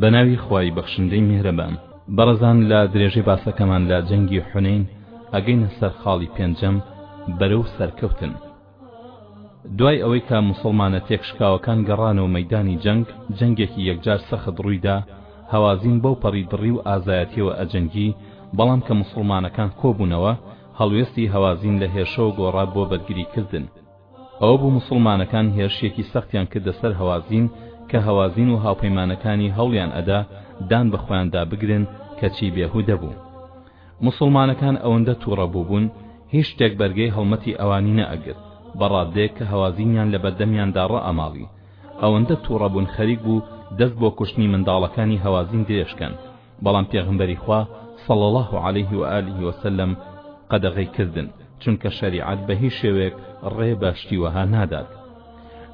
بەناوی خوای بەخشندەی میهرەبان. بەڕێزان لە درێژەی باسەکەمان لە جەنگی حونەین ئەگەینە سەر خاڵی پێنجەم بەرەو سەرکەوتن دوای ئەوەی کە موسڵمانە تێکشکاوەکان گەڕانەوە مەیدانی جەنگ جەنگێکی یەکجار سەخت ڕوویدا هەوازین بەو پەڕی دڕی و ئازایەتیەوە ئەجەنگی بەڵام کە موسڵمانەکان کۆبوونەوە هەڵوێستی هەوازین لە هێرشەوە گۆڕا بۆ بەرگریکردن ئەوە بوو موسڵمانەکان هێرشێکی سەختیان کردە سەر هەوازین کە هەوازین و هاوپەیمانەکانی هەوڵیان ئەدا دان بە خۆیاندا بگرن کەچی بێ هودە بوو موسڵمانەکان ئەوەندە توڕە بووبوون هیچ شتێک بەرگەی هەڵمەتی ئەوانی نەئەگرت بە ڕادەیەک کە هەوازینیان لە بەردەمیاندا ڕائەماڵی ئەوەندە توڕە بوون خەریک بوو دەست بۆ کوشتنی منداڵەکانی هەوازین درێژکەن بەڵام پێغەمبەری خوا صلی اللە علیه و آله و سلم قەدەغەی کردن چونکە شەریعەت بە هیچ شێوەیەک ڕێ بە شتی وەها نادات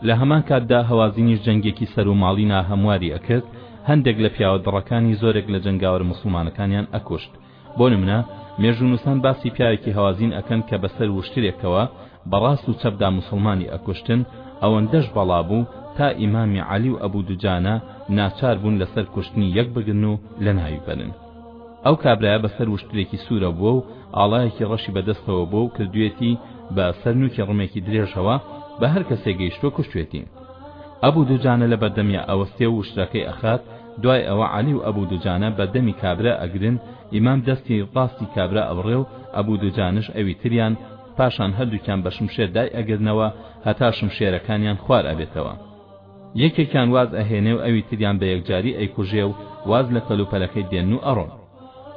لە هەمان کاتدا هەوازینیش جەنگێکی سەر و ماڵی ناهەمواری ئەکرد هەندێک لە پیاوە دڕەکانی زۆرێک لە جەنگاوەر موسڵمانەکانیان ئەکوشت بۆ نمونە مێژوونووسان باسی پیاوێکی هەوازین ئەکەن کە بەسەر وشترێکەوە بە ڕاست و چەپدا موسڵمانی ئەکوشتن، ئەوەندەش بەڵا بوو تا ئیمامی عەلی و ئەبو دوجانە ناچار بوون لەسەر کوشتنی یەک بگرن و لەناوی بەرن. ئەو کابرایە بەسەر وشترێکی سوورە بووە و ئاڵایەکی ڕەشی بە دەستەوە بووە و کردوویەتی بە سەر نووکی ڕمێکی درێژەوە، بە هەر کەسێ گەیشتووە کوشتوویەتی. ئەبو دوجانە لە بەردەمیا ئەوەستێ و وشترەکەی ئەخات، دوای ئەوە عەلی و ئەبو دوجانە بەردەمی کابرا ئەگرن، ئیمام دەستی ڕاستی کابرا ئەبڕێ و ئەبو دوجانەش ئەوی تریان، پاشان هەردووکیان بە شمشێر دای ئەگرنەوە هەتا شمشێرەکانیان خوار ئەبێتەوە یەکێکیان واز ئەهێنێ و ئەوی تریان بە یەکجاری ئەیکوژێ و واز لە کەلوپەلەکەی دێن و ئەڕۆن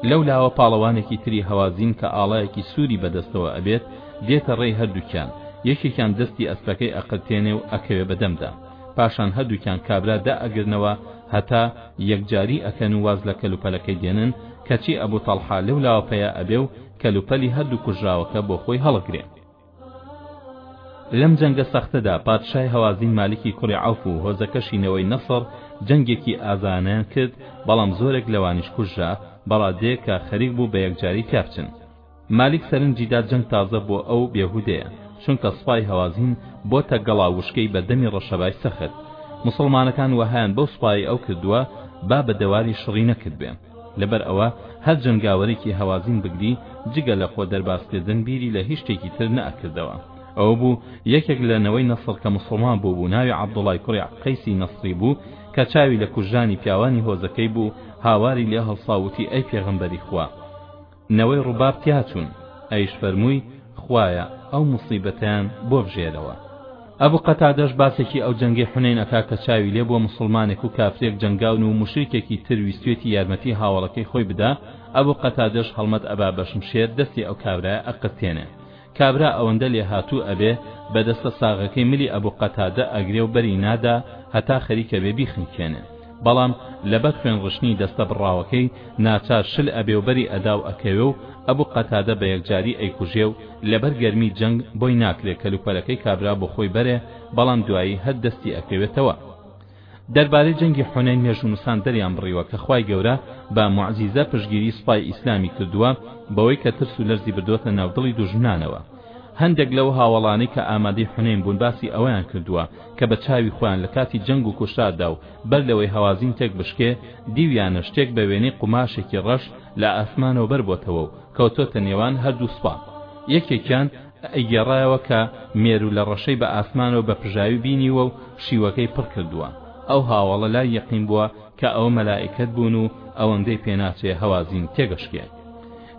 لەو لاوە پاڵەوانێکی تری هەوازین کە ئاڵایەکی سووری بە دەستەوە ئەبێت دێتە ڕێی هەردووکیان یەکێکیان دەستی ئەسپەکەی ئەقرتێنێ و ئەکەوێ بە دەمدا پاشان هەردووکیان کابرا دا ئەگرنەوە هەتا یەکجاری ئەکەن و واز لە کەلوپەلەکەی دێنن کەچی ئەبوو تەڵحا لەو لاوە پەیا ئەبێ و کەلوپەلی هەردوو کوژراوەکە بۆ خۆی هەڵگرێ. لەم جەنگە سەختەدا پادشای هەوازین مالیکی کوڕی عەوف و هۆزەکەشی نەوەی نەسڕ جەنگێکی ئازایانەیان کرد، بەڵام زۆرێک لەوانیش کوژرا، بە ڕادەیەک کە خەریک بوو بە یەکجاری تیا بچن. مالیک سەرنجی دا جەنگ تازە بۆ ئەو بێهودەیە، چونکە سوپای هەوازین بۆتە گەڵا وشکەی بە دەمی ڕەشەبای سەخت. موسڵمانەکان وەهایان بەو سوپایەی ئەو کردووە با بە دەواری شڕی نەکردبێ. لەبەر ئەوە هەر جەنگاوەرێکی هەوازین بگری جگە لە خۆ دەرباز کردن بیری لە هیچ شتێکی تر نەئەکردەوە ئەوە بوو یەکێک لە نەوەی نەسڕ کە موسڵمان بوو بوو ناوی عەبدوڵای کوڕی قەیسی نەسڕی بوو کە چاوی لە کوژرانی پیاوانی هۆزەکەی بوو هاواری لێ هەڵسا وتی ئەی پێغەمبەری خوا نەوەی ڕوباب تیاچوون ئەیش فەرمووی خوایە ئەو موسیبەتەیان بۆ بژێرەوە ئەبو قەتادەش باسێکی ئەو جەنگەی حونەین ئەکا کە چاوی لێ بووە موسڵمانێک و کافرێک جەنگاون و موشریکێکی تر ویستوێتی یارمەتی هاوەڵەکەی خۆی بدا ئەبو قەتادەش هەڵمەت ئەبا بەشمشێر دەستی ئەو کابرایە ئەقرتێنێ کابرا ئەوەندە لێهاتوو ئەبێ بە دەستە ساغەکەی ملی ئەبو قەتادە ئەگرێ و بەری نادا هەتا خەریکە بێ بیخنکێنێ بەڵام لەبەر خوێن ڕشتنی دەستە بڕاوەکەی ناچار شل ئەبێ و بەری ئەدا و ئەکەوێ و ئەبو قەتادە بە یەکجاری ئەیکوژێ و لەبەر گەرمی جەنگ بۆی ناکرێ کەلوپەلەکەی کابرا بۆ خۆی بەرێ بەڵام دوایی هەر دەستی ئەکەوێتەوە دەربارەی جەنگی حونەین مێژوونوسان دەریان بڕیوە کە خوای گەورە بە موعجیزە پشتگیری سوپای ئیسلامی کردووە بەوەی کە ترس و لەرزی بردۆتە ناو دڵی دوژمنانەوە هەندێک لەو هاوەڵانەی کە ئامادەی حونەین بوون باسی ئەوەیان کردووە کە بە چاوی خۆیان لە کاتی جەنگ و کوشتاردا و بەر لەوەی هەوازین تێک بشکێ دیویانە شتێک بە وێنەی قوماشێکی ڕەش لە ئاسمانەوە بەربۆتەوە و کەوتۆتە نێوان هەردوو سوپا یەکێکیان ئەیگێڕایەوە کە مێروو لە ڕەشەی بە ئاسمانەوە بە پژاوی بینیووە و شیوەکەی پڕ کردووە. ئەو هاوەڵە لای یەقین بووە کە ئەوە مەلائیکەت بوون و ئەوەندەی پێ ناچێ هەوازین تێگەشکێ.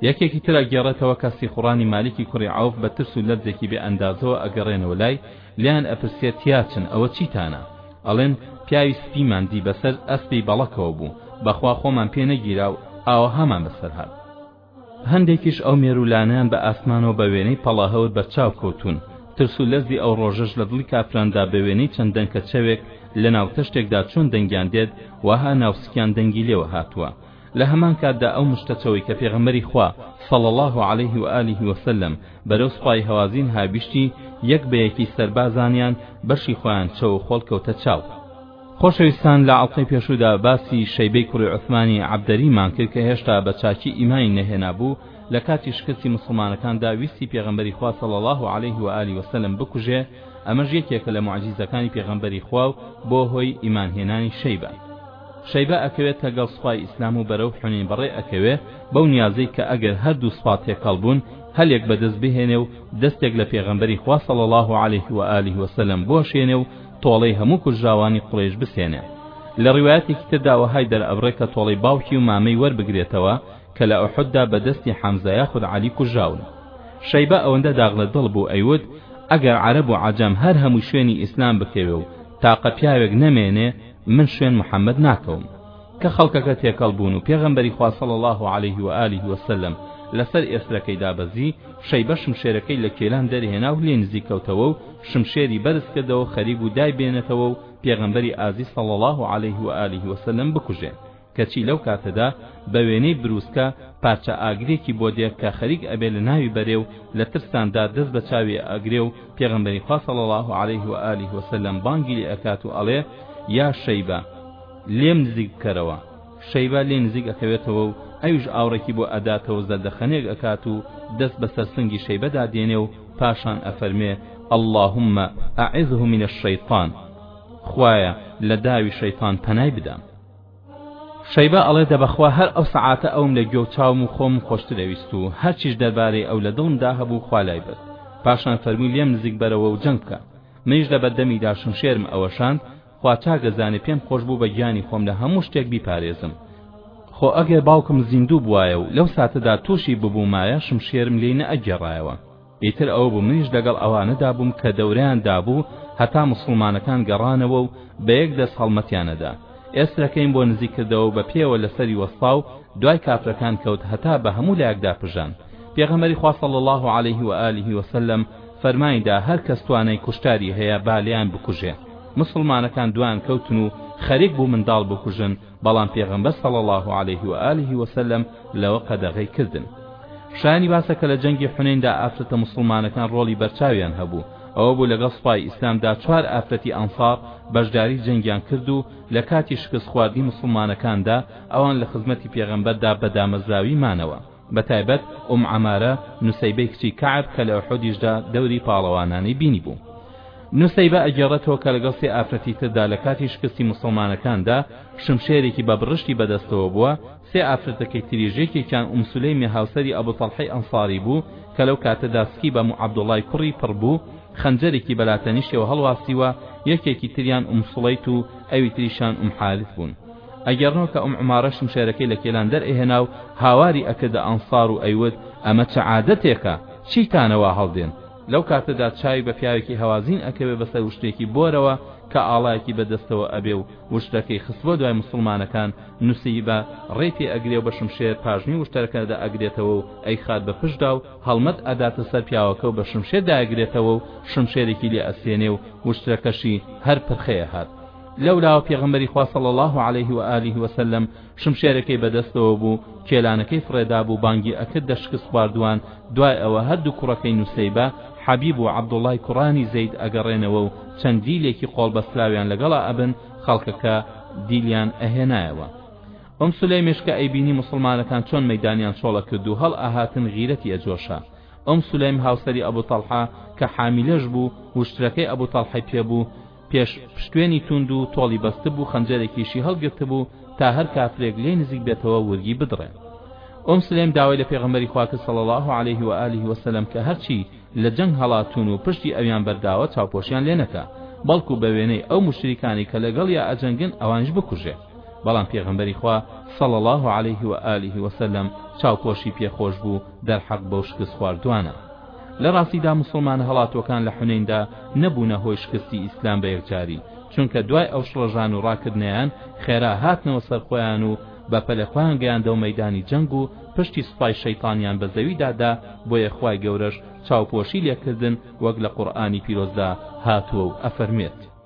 یەکێکی تر ئەگێڕێتەوە کە سیخوڕانی مالیکی کوڕی عەوف بە ترس و لەرزێکی بێ ئەندازەوە ئەگەڕێنەوە لای، لێیان ئەپرسێ تیاچن ئەوە چیتانە؟ ئەڵێن، پیاوی سپیمان دی بەسەر ئەسپی بەڵەکەوە بوو، بەخوا خۆمان پێ نەگیرا و ئاوەهامان بەسەر هات. هەندێکیش ئەو مێروولانەیان بە ئاسمانەوە بە وێنەی پەڵاهەور بەرچاو کەوتوون، ترس و لەرزی ئەو ڕۆژەش لە دڵی کافراندا بە وێنەی چەند دەنکە چەوێک لە ناو تەشتێکدا چۆن دەنگیان دێت وەها ناوسکیان دەنگی لێوە هاتووە لە هەمان کاتدا ئەو مشتە چەوەی کە پێغەمبەری خوا صلی اللە علیه و آله و سلم بەرەو سوپای هەوازین هاویشتی یەک بە یەکی سەربازانیان بەشی خۆیان چەو و خۆڵ کەوتە چاو خۆشەویستان لە ئەڵقەی پێشوودا باسی شەیبەی کوڕی عوسمانی عەبدەری مان کرد کە هێشتا بە چاکی ئیمانی نەهێنا بوو لە کاتی شکستی موسڵمانەکاندا ویستی پێغەمبەری خوا صلی اللە علیه و آله وسلم بکوژێ ئەمەش یەکێکە لە موعجیزەکانی پێغەمبەری خوا و بۆ هۆی ئیمان هێنانی شەیبە شەیبە ئەکەوێت لەگەڵ سوپای ئیسلام و بەرەو حونین بەڕێ ئەکەوێ بەو نیازەی کە ئەگەر هەردوو سوپا تێکەڵ بوون هەلێک بەدەست بهێنێ و دەستێک لە پێغەمبەری خوا صلی اللە علیه و آله وسلم بوەشێنێ و تۆڵەی هەموو کوژراوانی قوڕەیش بسێنێ لە ڕیوایەتێکی تردا وەهای دەرئەبڕێ کە تۆڵەی باوکی و مامەی وەربگرێتەوە کە لە ئوحوددا بە دەستی حەمزە یاخود عەلی کوژراون شەیبە ئەوەندە داغ لە دڵ بوو ئەیوت ئەگەر عەرەب و عەجەم هەر هەمووی شوێنی ئیسلام بکەوێ و تاقە پیاوێک نەمێنێ من شوێن محەممەد ناکەوم کە خەڵکەکە تێکەڵ بوون و پێغەمبەری خوا صلی الله علیه و آله و سلم لەسەر ئێسرەکەی دابەزی شەیبە شمشێرەکەی لە کێلان دەرهێنا و لێ نزیک کەوتەوە و شمشێری بەرز کردەوە خەریک بوو دای بێنێتەوە و پێغەمبەری ئازیز صلی الله علیه و آله و سلم بکوژێ کەچی لەو کاتەدا بە وێنەی بروسکە پارچە ئاگرێکی بۆ دێ کە خەریک ئەبێ لە ناوی بەرێ و لە ترساندا دەست بە چاوی ئەگرێ و پێغەمبەری خوا صلی الله علیه و آله و سلم بانگی لێ ئەکات و ئەڵێ یا شەیبە لێم نزیک بکەرەوە. شەیبا لێی نزیک ئەکەوێتەوە و ئەویش ئاوڕێکی بۆ ئەداتەوە و زەردەخەنەیەک ئەکات و دەست بەسەر سنگی شەیبەدا دێنێ و پاشان ئەفەرمێ، اللهم اعذه من الشیطان، خوایە لە داوی شەیتان پەنای بدە. شەیبا ئەڵێ، دە بەخوا هەر ئەو سەعاتە ئەوم لە گوێ و چاوم و خۆمم خۆشتر ئەویست و هەرچیش دەربارەی ئەو لە دڵمدا هەبوو خوا لای برد. پاشان فەرمووی لێم نزیک بەرەوە و جەنگ بکە. منیش لەبەردەمیدا شمشێرم ئەوەشاند، خوا چاک ئەزانێ پێم خۆش بوو بە گیانی خۆم لە هەموو شتێک بیپارێزم خۆ ئەگەر باوکم زیندوو بوایە و لەو ساتەدا تووشی ببوومایە شمشێرم لێی نەئەگێڕایەوە ئیتر ئەوە بوو منیش لەگەڵ ئەوانەدا بووم کە دەورەیان دابوو هەتا موسڵمانەکان گەڕانەوە و بە یەک دەست هەڵمەتیانەدا ئێسرەکەیم بۆ نزیک کردەوە بە پێوە لەسەری وەستا و دوای کافرەکان کەوت هەتا بە هەموو لایەکدا پژان پێغەمەری خوا صلی الله علیه و آله و سلم فەرمانیدا هەر کەس توانای کوشتاری هەیە با لێیان بکوژێ موسڵمانەکان دوان کەوتن و خەریک بوو منداڵ بکوژن بەڵام پێغەمبەر صلی اللە علیه و آله و سلم لەوە قەدەغەی کردن شایانی باسە کە لە جەنگی حونەیندا ئافرەتە موسڵمانەکان ڕۆڵی بەرچاویان هەبوو ئەوە بوو لەگەڵ سوپای ئیسلامدا چوار ئافرەتی ئەنصار بەشداری جەنگیان کرد و لە کاتی شکست خواردنی موسڵمانەکاندا ئەوان لە خزمەتی پێغەمبەردا بە دامەزراوی مانەوە بەتایبەت ئوم عەمارە، نوسەیبەی کچی کەعب کە لە ئوحودیشدا دەوری پاڵەوانانی بینیبوو. نوسەیبە ئەگێڕێتەوە کە لەگەڵ سێ ئافرەتی تردا لە کاتی شکستی موسڵمانەکاندا شمشێرێکی بە بڕشتی بەدەستەوە بووە، سێ ئافرەتەکەی تریش یەکێکیان ئوم سولەیمی هاوسەری ئەبو تەڵحەی ئەنساری بوو کە لەو کاتەدا سکی بە مو عەبدوڵای کوڕی پڕ بوو خەنجەرێکی بە لاتەنیشتیەوە هەڵواسیوە، یەکێکی تریان ئوم سوڵەیت و ئەوی تریشیان ئوم حارث بوون. ئەگێڕنەوە کە ئوم عومارە شمشێرەکەی لە کیلان دەرئەهێنا و هاواری ئەکردە ئەنسار و ئەیوت، ئەمە چ عادەتێکە؟ چیتانە وا هەڵدێن؟ لەو کاتەدا چاوی بە پیاوێکی هەوازین ئەکەوێ بەسەر وشترێکی بۆرەوە کە ئاڵایەکی بە دەستەوە ئەبێ و وشترەکەی خستبوە دوای موسڵمانەکان، نوسیبە، ڕێی پێ ئەگرێ و بە شمشێر پاژنی وشترەکە دەئەگرێتەوە و ئەیخات بە پشتدا و هەڵمەت ئەداتە سەر پیاوەکە و بە شمشێر دایەگرێتەوە و شمشێرێکی لێ ئەستێنێ و وشترەکەشی هەر پرخەیەهات. لەولاوە پێغەمبەری خوا صلی اللە علیه و آله و سلم شمشێرەکەی بەدەستەوە بوو کێلانەکەی فڕێدابوو بانگی ئەکردە شکست خواردووان دوای ئەوە هەردوو کوڕەکەی نوسەیبە حەبیب و عەبدوڵای کوڕانی زەید ئەگەڕێنەوە و چەند دیلێکی قۆڵبەستراویان لەگەڵا ئەبن خەڵکەکە دیلیان ئەهێنایەوە ئەم سولەیمش کە ئەیبینی مسلمانەکان چۆن مەدانیان چۆڵە کرد و هەڵ ئاهاتن غیرەتی ئەجۆشە ئەم سولەیم هاوسەری ئەبو تەڵحە کە حامیلەش بوو وشترەکەی ئەبو تەڵحی پێ بوو پێش پشتوێنی توند و تۆڵی بەستبوو خەنجەرێکیشی هەڵگرتبوو تا هەر کافرێک لێی نزیک بێتەوە ورگی بدڕێ ئوم سلەیم داوای لە پێغەمبەری خوا کرد صلی الله علیه و آله و سلم کە هەرچی لە جەنگ هەڵاتوون و پشتی ئەویان بەرداوە چاوپۆشیان لێ نەکا بەڵکو بە وێنەی ئەو مشریکانی کە لەگەڵ یا ئەجەنگن ئەوانش بکوژێ بەڵام پێغمبەری خوا صلى الله عليه وآله وسلم چاوپۆشی پێخۆش بوو دەرحەق بەو شکست خواردوانە لە ڕاستیدا موسڵمانە هەڵاتووەکان لە حونەیندا نەبوونە هۆی شکستی ئیسلام بە یەکجاری چونکە دوای ئەو شڵەژان و ڕاکردنەیان خێرا هاتنەوە سەر خۆیان و بە پەلە خۆیان گەیاندەوە مەیدانی جەنگ و پشتی سوپای شەیتانیان بە زەویدا دا بۆیە خوای گەورەش چاوپۆشی لێکردن وەک لە قورئانی پیرۆزدا هاتووە و ئەفەرموێت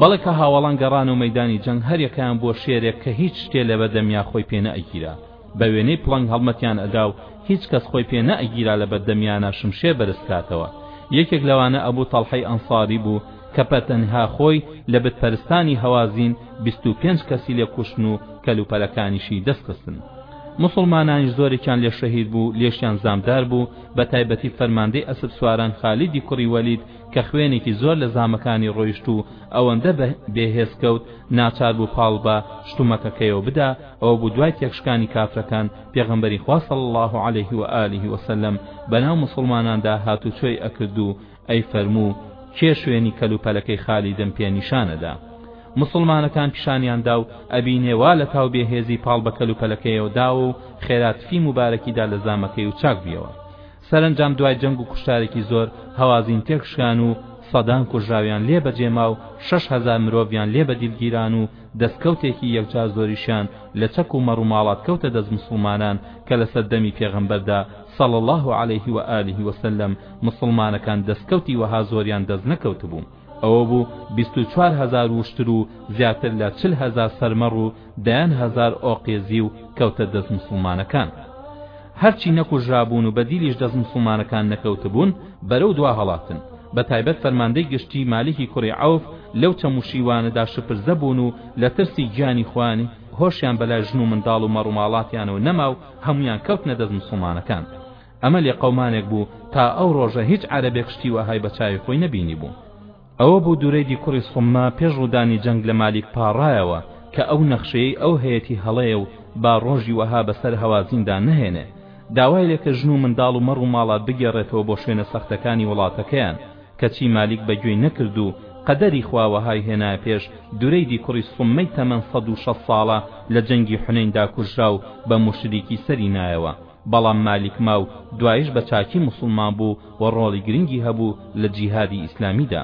بەڵێ کە هاوەڵان گەڕانەوە مەیدانی جەنگ هەریەکەیان بووە شێرێک کە هیچ شتێ لەبەردەمیا خۆی پێ نەئەگیرا بە وێنەی پڵنگ هەڵمەتیان ئەدا و هیچ کەس خۆی پێ نەئەگیرا لە بەردەمیانا شمشێر بەرز کاتەوە یەکێک لەوانە ئەبوو تەڵحەی ئەنساری بوو کە پەتەنها خۆی لە بتپەرستانی هەوازین بیست و پێنج کەسی لێ کوشتن و کەلوپەلەکانیشی دەستخستن مسلمانانیش زۆرێکیان لێ شەهید بوو لێشیان زامدار بوو بە تایبەتی فەرماندەی ئەسپ سواران خالیدی کوڕی وەلید کە خوێنێکی زۆر لە زامەکانی ڕۆیشت و ئەوەندە بێ هێز کەوت ناچار بوو پاڵ بە شتومەکەکەیەوە بدا ئەوە بوو دوای تێکشکانی کافرەکان پێغەمبەری خوا صلی اللە علیه و آله و سلم بەناو موسڵماناندا هاتوچۆی ئەکرد و ئەیفەرموو کێ شوێنی کەلوپەلەکەی خالیدم پێ نیشانەدا مسلمانەکان پیشانیان دا و ئەبینێ وا لە تاو بێهێزی پاڵ بە کەلوپەلەکەیەوە داوە و خێرا تفی مبارەکیدا لە زامەکەی و چاک بیەوە سەرەنجام دوای جەنگ و کوشتارێکی زۆر هەوازین تێکشکان و سەدان کوژراویان لێ بەجێما و شەش هەزار مرۆڤیان لێ بەدیل گیران و دەستکەوتێکی یەکجار زۆریشیان لە چەک و مەڕ و ماڵات کەوتە دەست موسڵمانان کە لە سەر دەمی پێغەمبەردا صلی اللە علیه و آله وسلم موسڵمانەکان دەستکەوتی وەها زۆریان دەست نەکەوتبوو. ئەوە بوو بیست و چوار هەزار وشتر و زیاتر لە چل هەزار سەرمەڕ و دەیان هەزار ئۆقێ زیو کەوتە دەست موسڵمانەکان هەرچی نەکوژرابوون و بەدیلیش دەست موسڵمانەکان نەکەوتبوون بەرەو دوا هەڵاتن بەتایبەت فەرماندەی گشتی مالیکی کوڕی عەوف لەو چەموشیوانەدا شپرزە بوون و لە ترسی گیانی خۆیانی هۆشیان بەلای ژن و منداڵ و مەڕوماڵاتیانەوە نەما و هەمویان کەوتنە دەست موسڵمانەکان ئەمە لێقەومانێک بوو تا ئەو ڕۆژە هیچ عەرەبێک شتی وەهای بە چاوی خۆی نەبینیبوو ئەوە بوو دورەیدی کوڕی سومما پێش ڕوودانی جەنگ لە مالیک پاڕایەوە کە ئەو نەخشەیەی ئەو هەیەتی هەڵەیە و با ڕۆژی وەها بەسەر هەوازیندا نەهێنێ داوای لێ کرد ژن و منداڵ و مەڕ و ماڵات بگێڕێتەوە بۆ شوێنە سەختەکانی وڵاتەکەیان کەچی مالیک بە گوێی نەکرد و قەدەری خوا وەهای هێنایە پێش دورەیدی کوڕی سوممەی تەمەن سەد و شەست ساڵە لە جەنگی حونەیندا کوژرا و بە موشریکی سەری نایەوە بەڵام مالیک ماو دوایش بە چاکی موسڵمان بوو و ڕۆڵی گرنگی هەبوو لە جیهادی ئیسلامیدا.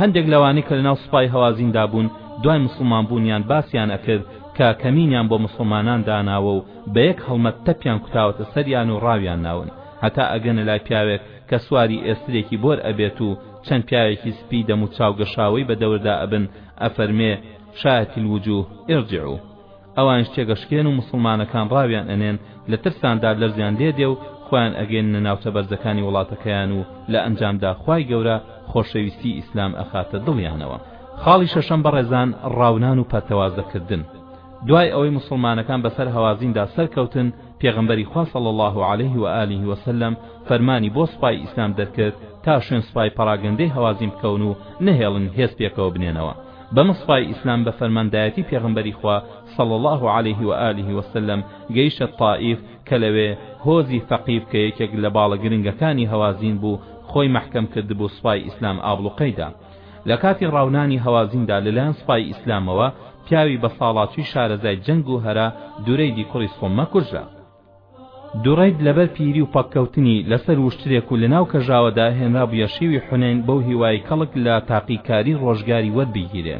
هەندێک لەوانەی کە لەناو سوپای هەوازیندا بوون دوای موسڵمان بوونیان باسیان ئەکرد کە کەمینیان بۆ موسڵمانان داناوە و بە یەک هەڵمەت تەپیان کوتاوەتە سەریان و ڕاویان ناون هەتا ئەگەنە لای پیاوێک کە سواری ئێسترێکی بۆر ئەبێت و چەند پیاوێکی سپی دەموچاو گەشاوەی بە دەوردا ئەبن ئەفەرمێ شاهت الوجوه ارجعوا ئەوانیش تێگەشکێن و موسڵمانەکان ڕاویان ئەنێن لە ترسان دادلەرزیان لێ دێ و خۆیان ئەگەیننە ناوچە بەرزەکانی وڵاتەکەیان و لە ئەنجامدا خوای گەورە خۆشەویستی ئیسلام ئەخاتە دڵیانەوە خاڵی شەشەم بەڕێزان ڕاونان و پەرتەوازە کردن دوای ئەوەی موسڵمانەکان بەسەر هەوازیندا سەرکەوتن پێغەمبەری خوا صلی الله علیه و آله و سلم فەرمانی بۆ سوپای ئیسلام دەرکرد تا شوێن سوپای پەڕاگەندەی هەوازین بکەون و نەهێڵن هێز پێکەوە بنێنەوە بەم سپای ئیسلام بە فەرماندایەتی پێغەمبەری خوا صلی اللە علیه و آله و سلم گەیشتە تائیف کە لەوێ هۆزی ثەقیف کە یەکێک لە باڵە گرنگەکانی هەوازین بوو خۆی مەحکەم کردبوو سپای ئیسلام ئابڵوقەی دا لە کاتی ڕاونانی هەوازیندا لەلایەن سپای ئیسلامەوە پیاوی بەساڵاچووی شارەزای جەنگ و هەرا دورەیدی کوڕی سوممە کوژرا دوڕید لەبەر پیری و پەککەوتنی لەسەر وشترێک و لەناو کەژاوەدا هێنرابوویە شێوی حونەین بەو هیوایەی کەڵک لە تاقیکاری ڕۆژگاری وەربگیرێ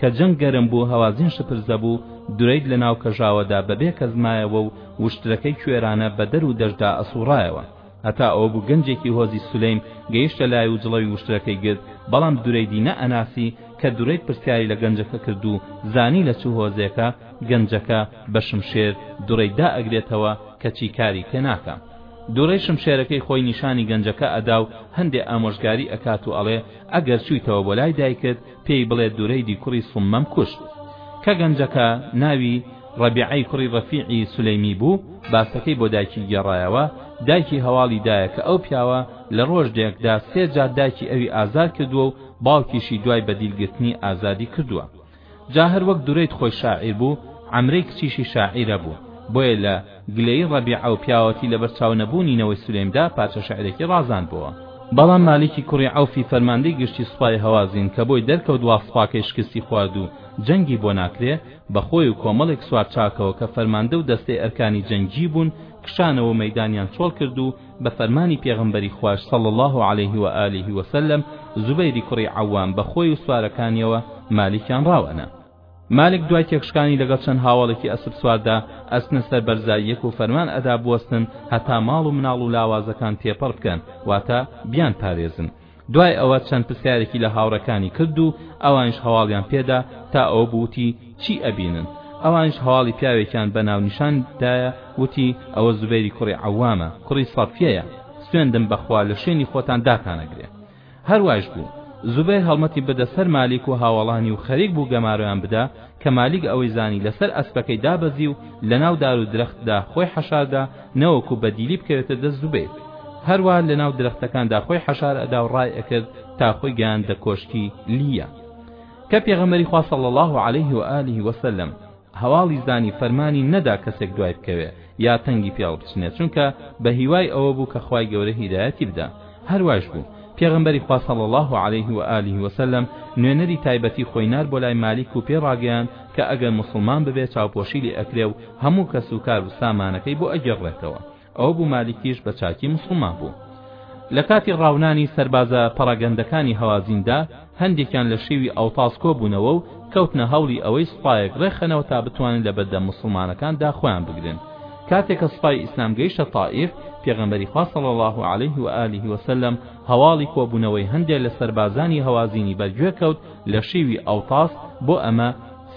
کە جەنگ گەرم بوو هەوازین شپرزە بوو دوڕید لەناو کەژاوەدا بەبێ کەس مایەوە و وشترەکەی کوێرانە بە دەر و دەشدا ئەسووڕایەوە هەتا ئەوە بوو گەنجێکی هۆزی سولەیم گەیشتە لای و جڵەوی وشترەکەی گرت، بەڵام دورەیدی نەئەناسی، کە دورەید پرسیاری لە گەنجەکە کرد و زانی لە چ هۆزێکە، گەنجەکە، بە شمشێر، دورەید دائەگرێتەوە، کەچی کاری پێ ناکا. دورەید شمشێرەکەی خۆی نیشانی گەنجەکە ئەدا و هەندێ ئامۆژگاری ئەکات و ئەڵێ، ئەگەر چویتەوە بۆ لای دایکت، پێی بڵێ دورەیدی کوڕی سوممەم کوشت. کە گەنجەکە ناوی، ڕەبیعەی کوڕی ڕەفیعی سولەیمی، بوو، باسەکەی بۆ دایکی گێڕایەوە، دایکی هەواڵی دایە کە ئەو پیاوە لە ڕۆژدێکدا سێ جار دایکی ئەوی ئازار کردووە و باوکیشی دوای بە دیل گرتنی ئازادی کردووە. جا هەر وەک دورەید خۆی شاعیر بوو، عەمرەی کچیشی شاعیرە بوو، بۆیە لە. گلەیی ڕەبیعە و پیاوەتی لەبەر چاو نەبوونی نەوەی سولەیمدا پارچە شعرێکی ڕازاندبۆوە. بەڵام مالیکی کوڕی عەوفی فەرماندەی گشتی سوپای هەوازین کە بۆی دەرکەوت وا سوپاکەی شکستی خوارد و جەنگی بۆ ناکرێ، بە خۆی و کۆمەڵێک سوار چاکەوە کە فەرماندە و دەستەی ئەرکانی جەنگی بوون کشانەوە و مەیدانیان چۆڵ کرد و بە فەرمانی پێغەمبەری خواش صلی اللە علیه و آله و سلم زوبەیری کوڕی عەوام بە خۆی و سوارەکانیەوە مالیکیان ڕاوەنا. مالک دوای تێکشکانی لەگەڵ چەند هاوەڵێکی ئەسپ سواردا ئەچنە سەر بەرزاییەک و فەرمان ئەدا بوەستن هەتا ماڵ و مناڵ و لاوازەکان تێپەڕ بکەن واتە بیان پارێزن دوای ئەوە چەند پرسیارێکی لە هاوڕەکانی کرد و ئەوانیش هەواڵیان پێدا تا ئەو بوتی چی ئەبینن ئەوانیش هەواڵی پیاوێکیان بە ناونیشان دایە وتی ئەوە زوبەیری کوڕی عەوامە کوڕی سەفیەیە سوێندم بەخوا لە شوێنی خۆتان داتانەگرێ هەر وایش بوو زوبەیر هەڵمەتی بردە سەر مالیک و هاوەڵانی و خەریک بوو گەمارۆیان بدا کە مالیک ئەوەی زانی لەسەر ئەسپەکەی دابەزی و لەناو دار و درەختدا خۆی حەشاردا نەوەکو بە دیلی بکەوێتە دەست زوبەیر هەروا لەناو درەختەکاندا خۆی حەشار ئەدا و ڕای ئەکرد تا خۆی گەیاندە کۆشکی لیە کە پێغەمبەری خوا صلی الله علیه و آله و سلم هەواڵی زانی فەرمانی نەدا کەسێک دوای بکەوێ یا تەنگی پێ هەڵبچنێ چونکە بەهیوای ئەوەبوو کە خوای گەورە هیدایەتی بدا هەروایش بوو پێغەمبەری خوا صلی الله علیه و آله و سلم نوێنەری تایبەتی خۆی نار بۆ لای مالیک و پێ ڕاگەیان کە ئەگەر موسڵمان ببێ چاوپۆشی لێ ئەکرێ و هەموو کەس و کار و سامانەکەی بۆ ئەگێڕرێتەوە ئەوبوو مالیکیش بە چاکی موسڵمان بوو. لە کاتی ڕاونانی سەربازە پەڕەگەندەکانی هەوازیندا، هەندێکیان لە شێوی ئەوتاس کۆبوونەوە و کەوتنە هەوڵی ئەوەی سوپایەک ڕێکخەنەوە تا بتوانن لە بەردەم موسڵمانەکاندا خۆیان بگرن. کاتێ کە سوپای ئیسلام گەیشتە تائیف، پێغەمبەری خوا صلی اللە علیه و آله و سلم هەواڵی کۆبوونەوەی هەندێ لە سەربازانی هەوازینی بەرگوێ کەوت لە شێوی ئەوتاس، بۆ ئەمە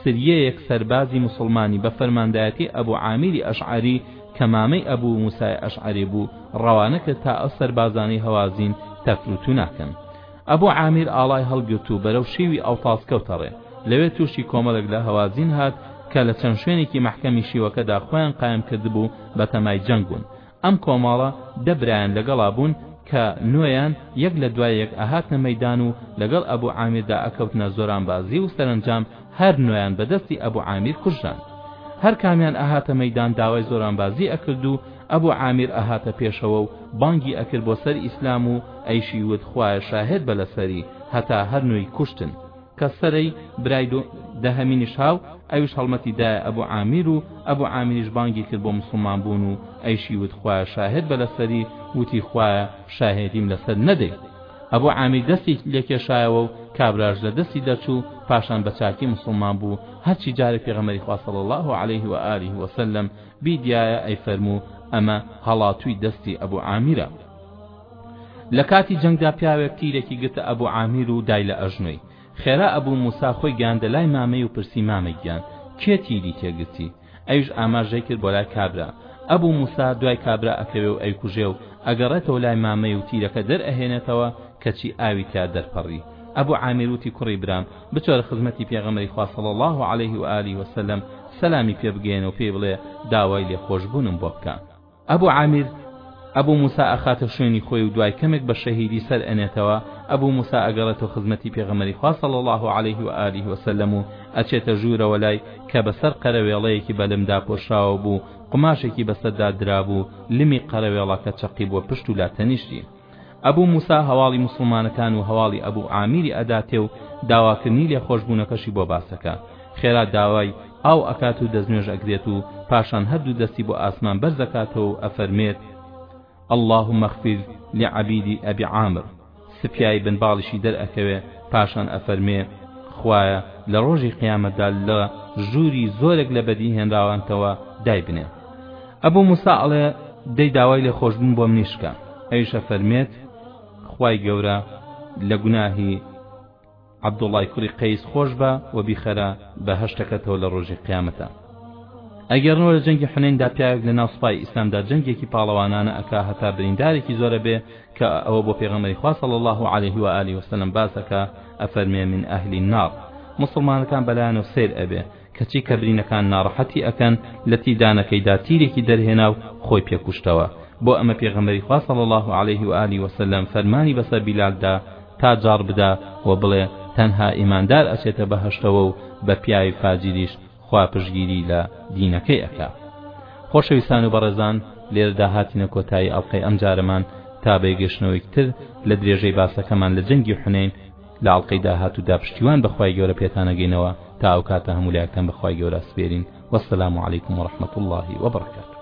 سریەیەک سەربازی موسڵمانی بە فەرماندایەتی ئەبو عامیری ئەشعەری، کە مامەی ئەبوو موسای ئەشعەری بوو ڕەوانە کرد تا ئەو سەربازانەی هەوازین تەفر و تونا کەن ئەبوو عامیر ئاڵای هەڵگرت و بەرەو شیوی ئەوتاس کەوتە ڕێ لەوێ تووشی کۆمەڵێک لە هەوازین هات کە لە چەند شوێنێکی مەحکەمی شیوەکەدا خۆیان قایم کردبوو بە تەمای جەنگ بوون ئەم کۆمەڵە دە برایان لەگەڵا بوون کە نۆیان یەک لە دوای یەک ئەهاتنە مەیدان و لەگەڵ ئەبوو عامیردا ئەکەوتنە زۆرانبازی و سەرەنجام هەر نۆیان بە دەستی ئەبو عامیر کوژران هەر کامیان ئەهاتە مەیدان داوای زۆرانبازی ئەکرد و ئەبو عامیر ئەهاتە پێشەوە و بانگی ئەکرد بۆ سەر ئیسلام و ئەیشی وت خوایە شاهێد بە لەسەری هەتا هەر نۆی کوشتن کە سەرەی برای دو دەهەمینیش هاو ئەویش هەڵمەتی دایە ئەبو عامیر و ئەبو عامیریش بانگی کرد بۆ مسلمان بوون و ئەیشی وت خوایە شاهێد بە لەسەری وتی خوایە شاهێدیم لەسەر نەدەی ئەبو عامیر دەستی لێکێشایەوە و کابراش لە دەستی دەرچوو پاشان بە چاکی موسڵمان بوو هەرچی جارێ پێغەمبەری خوا صلی اللە علیه و آله و سلم بیدیایە ئەیفەرموو ئەمە هەڵاتووی دەستی ئەبو عامیرە لە کاتی جەنگدا پیاوێک تیرێکی گرتە ئەبو عامیر و دای لە ئەژنۆی خێرا ئەبوو موسا خۆی گەیاندە لای مامەی و پرسی مامە گیان کێ تیری تێگرتی ئەویش ئاماژەی کرد بۆلای کابرا ئەبو موسا دوای کابرا ئەکەوێ و ئەیکوژێ و ئەگەڕێتەوە لای مامەی و تیرەکە دەر ئەهێنێتەوە کەچی ئاوی تیا دەرپەڕی ئەبو عامیر وتی کوڕی برام بچۆرە خزمەتی پێغەمبەری خوا صلی الله علیه و آله وسلم سەلامی پێ بگەیەنە و پێی بڵێ داوای لێخۆشبوونم بۆ بکا ئەبو عامیر ئەبو موسا ئەخاتە شوێنی خۆی و دوای کەمێک بە شەهیدی سەر ئەنێتەوە ئەبو موسا ئەگەڕێتەوە خزمەتی پێغەمبەری خوا صلی اللە علیه و آله و سلم و ئەچێتە ژوورەوە لای کە بەسەر قەرەوێڵەیەکی بە لم داپۆشراوە بوو قوماشێکی بەسەردا درابوو لمی قەرەوێڵەکە چەقیبووە پشت و لاتەنیشتی ئەبو موسا هەواڵی موسڵمانەکان و هەواڵی ئەبو عامیری ئەداتێ و داواکردنی لێخۆشبوونەکەشی بۆ باسەکە خێرا داوای ئاو ئەکات و دەستنوێژ ئەگرێت و پاشان هەردوو دەستی بۆ ئاسمان بەرزەکاتەوە و ئەفەرمێت اللهم اغفر لعبید ابی عامر سپیایی بن باڵیشی دەرئەکەوێ پاشان ئەفەرمێ خوایە لە ڕۆژی قیامەتدا لە ژووری زۆرێک لە بەدیهێنراوانتەوە دایبنێ ئەبو موسا ئەڵێ، دەی داوای لێ خۆشبوون بۆ منیش کە، ئەویش ئەفەرموێت، خوای گەورە لە گوناهی عەبدوڵڵای کوڕی قەیس خۆش بە و بیخەرە بەهەشتەکەتەوە لە ڕۆژی قیامەتا ئەگەرنەوە لە جەنگی حنیندا پیاوێک لە ناو سوپای ئیسلامدا جەنگێکی پاڵەوانانە ئەکا هەتا بریندارێکی زۆرە بێ کە ئەوە بۆ پێغەمەری خوا صلی الله عليه و آله وسلم باسەکە ئەفەرمێ من ئەهلی النار مسلمانەکان بەلایانەوە سیر ئەبێ کەچی کە برینەکان ناڕەحەتی ئەکەن لە تیدانەکەیدا تیرێکی دەرهێنا و خۆی پێ کوشتەوە بۆ ئەمە پێغەمبەری خوا صلی اللە علیه و آله وسلم فەرمانی بەسەر بیلال دا تا جاڕ بدا و بڵێ تەنها ئیماندار ئەچێتە بەهەشتەوە و بە پیاوی فاجیریش خوا پشگیری لە دینەکەی ئەکا خۆشەویستان و بەڕێزان لێرەدا هاتینە کۆتایی ئەڵلقەی ئەم جارەمان تا بەیگەشتنەوەی تر لە درێژەی باسەکەمان لە جەنگی حنین لە ئەڵقەی داهاتوو دا پشتیوان بە خوای گەورە پێتان ئەگەینەوە تا ئەو کاتە هەموو لایەکتان بە خوای گەورە ئەسپێرین وەسەلام علیکم ورەحمەتوڵڵاهی وبەڕەکاتوو.